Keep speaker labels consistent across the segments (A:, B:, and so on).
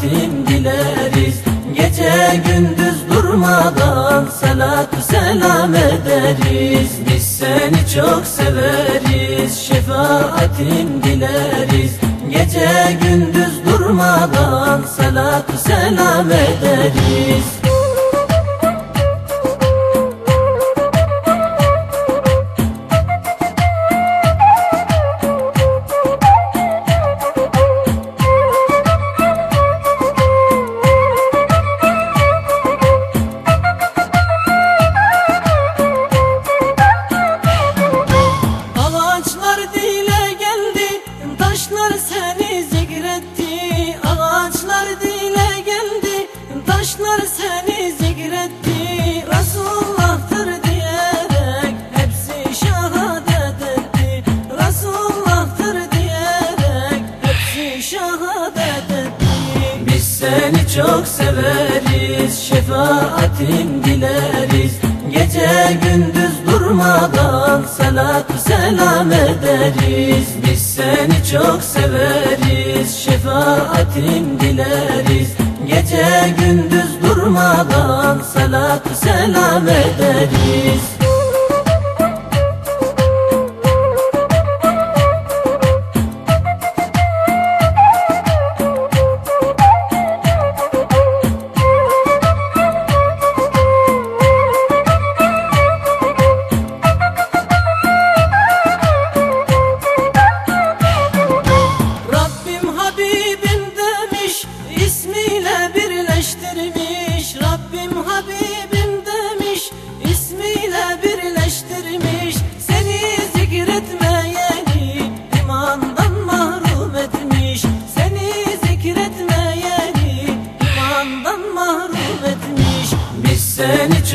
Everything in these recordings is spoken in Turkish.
A: Şefaatin dileriz Gece gündüz durmadan Salatü selam ederiz. Biz seni çok severiz. Şefaatin dileriz. Gece gündüz durmadan Salatü selam ederiz seni zikretti. Resulullah'tır diyerek hepsi şehadet etti. Resulullah'tır hepsi şehadet. Biz seni çok severiz, şefaatin dileriz. Gece gündüz durmadan salatü selam ederiz Biz seni çok severiz şefaatin dileriz Gece gündüz durmadan salatü selam ederiz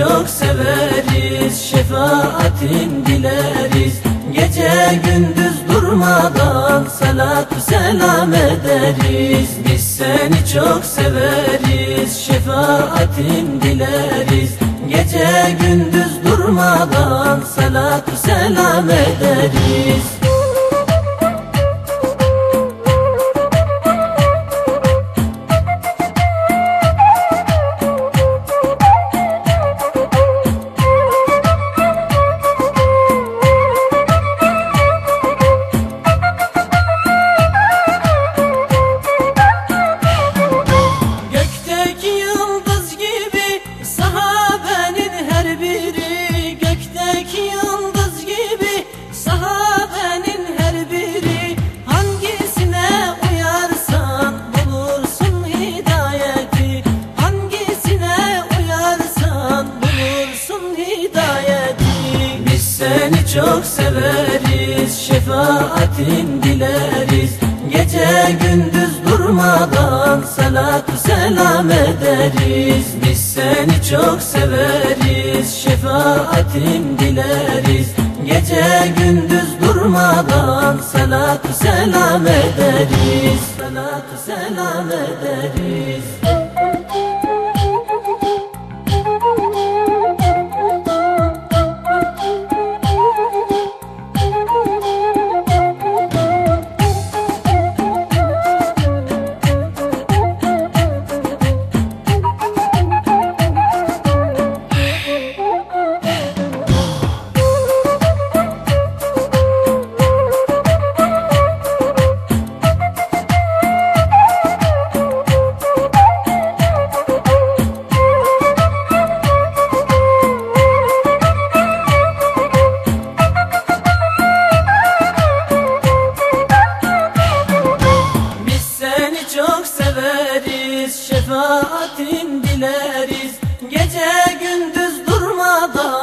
A: çok severiz şefaatin dileriz. Gece gündüz durmadan salatü selam ederiz. Biz seni çok severiz şefaatin dileriz. Gece gündüz durmadan salatü selam ederiz çok severiz şefaatin dileriz. Gece gündüz durmadan salatü selam ederiz. Biz seni çok severiz şefaatin dileriz. Gece gündüz durmadan salatü selam ederiz. Salatü selam ederiz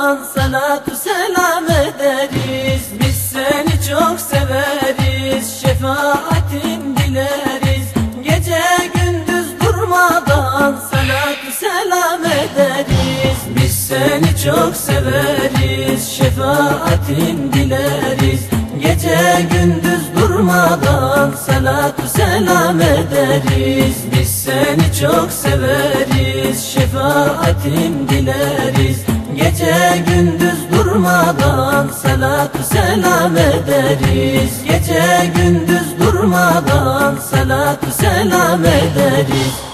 A: durmadan Salatü selam ederiz. Biz seni çok severiz. Şefaatin dileriz. Gece gündüz durmadan Salatü selam ederiz. Biz seni çok severiz. Şefaatin dileriz. Gece gündüz durmadan salatü selam ederiz. Biz seni çok severiz. Şefaatin dileriz Gece gündüz durmadan salatü selam ederiz. Gece gündüz durmadan Salatü selam ederiz